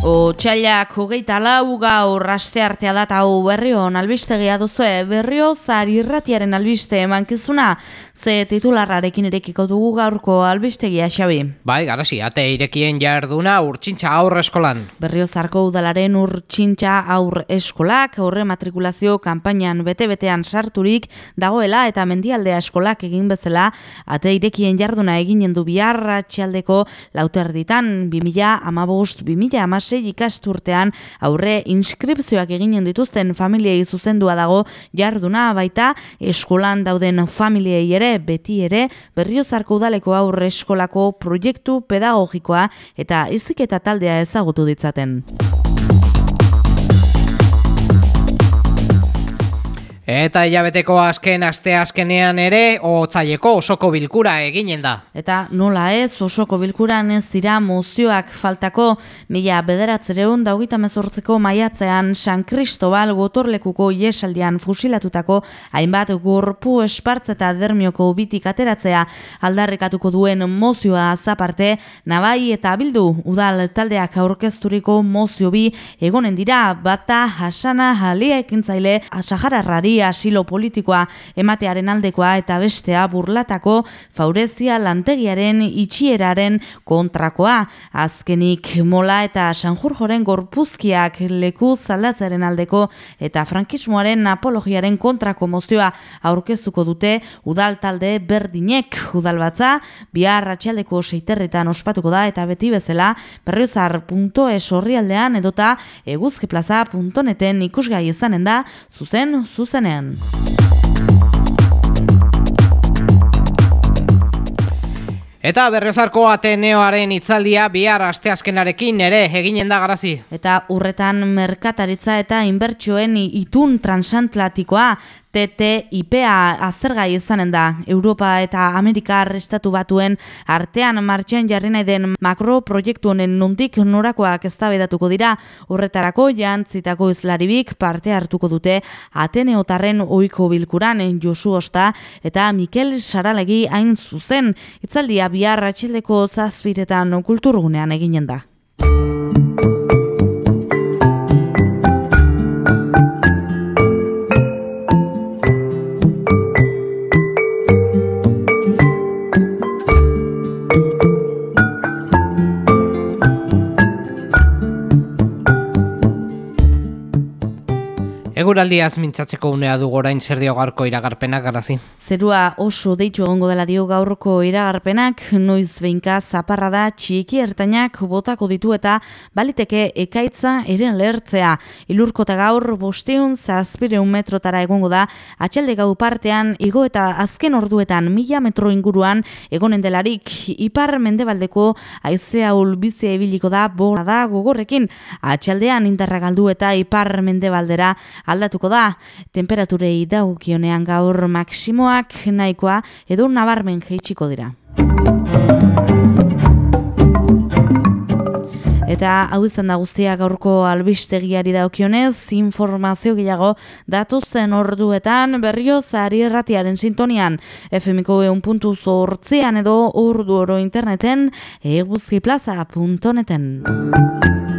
Otsailak hogeita lau gaur aste artea data hau berrion albistegia duzu berrio zari irratiaren albiste emankizuna Ze titularrarekin irekiko dugu gaurko albistegia xabi. Bai, garasi, ate irekien jarduna urtsintxa aur eskolan. Berriozarko udalaren urtsintxa aur eskolak, horre matrikulazio kanpainan bete-betean sarturik dagoela eta mendialdea eskolak egin bezala, ate irekien jarduna eginen du biharra txaldeko lauterditan, 2000 amabost, 2000 amasei ikasturtean aurre inskripzioak eginen dituzten familiei zuzendua dago jarduna baita eskolan dauden familiei ere beti ere berriozarko udaleko aurre eskolako proiektu pedagogikoa eta iziketa taldea ezagutu ditzaten. Eta hilabeteko azken aste azkenean ere otzaileko osoko bilkura eginen da. Eta nola ez osoko bilkuran ez dira mozioak faltako mila bederatzereun daugita mezortzeko maiatzean San Cristobal gotorlekuko iesaldian fusilatutako hainbat gorpu espartze eta dermioko bitik ateratzea aldarrekatuko duen mozioa zaparte nabai eta bildu udal taldeak aurkezturiko mozio bi egonen dira bata hasana halia ekintzaile asajararrari asilo politikoa ematearen aldekoa eta bestea burlatako faurezia lantegiaren itxieraren kontrakoa. Azkenik mola eta sanjurjoren gorpuzkiak leku zaldatzaren aldeko eta frankismoaren apologiaren kontrako mozioa aurkeztuko dute udal talde berdinek udal batza, bihar ratxaldeko seiterretan ospatuko da eta beti bezala berriozar.es horrialdean edota eguzkiplaza.neten ikusgai izanen da zuzen zuzenen zuzenean. Eta berrezarko Ateneoaren itzaldia bihar asteazkenarekin ere eginen da garazi. Eta urretan merkataritza eta inbertsioen itun transatlantikoa TTIPA azergai izanen da? Europa eta Amerika arrestatu batuen artean martxan jarri nahi den makro proiektu honen nuntik norakoak eztabaidatuko dira. Horretarako jantzitako izlaribik parte hartuko dute Ateneotarren ohiko bilkuran Josu Osta eta Mikel Saralegi hain zuzen. Itzaldia bihar atxildeko zazpiretan kulturgunean eginen da. Eguraldiaz mintzatzeko unea du gorain zer dio gaurko iragarpenak garazi. Zerua oso deitxo egongo dela dio gaurko iragarpenak, noiz behinka zaparra da txiki ertainak botako ditu eta baliteke ekaitza ere lertzea. Ilurko eta gaur bosteun zazpireun metrotara egongo da, atxalde gau partean, igo eta azken orduetan mila metro inguruan egonen delarik ipar mendebaldeko aizea ulbizia ebiliko da bora da gogorrekin. Atxaldean indarra galdu eta ipar mendebaldera aldatuko da. Temperaturei daukionean gaur maksimoak nahikoa edo nabarmen jeitsiko dira. Eta hau izan da guztia gaurko albistegiari daukionez, informazio gehiago datuzen orduetan berrio zari erratiaren sintonian. FMiko eun puntu zortzian edo ordu oro interneten eguzkiplaza.neten.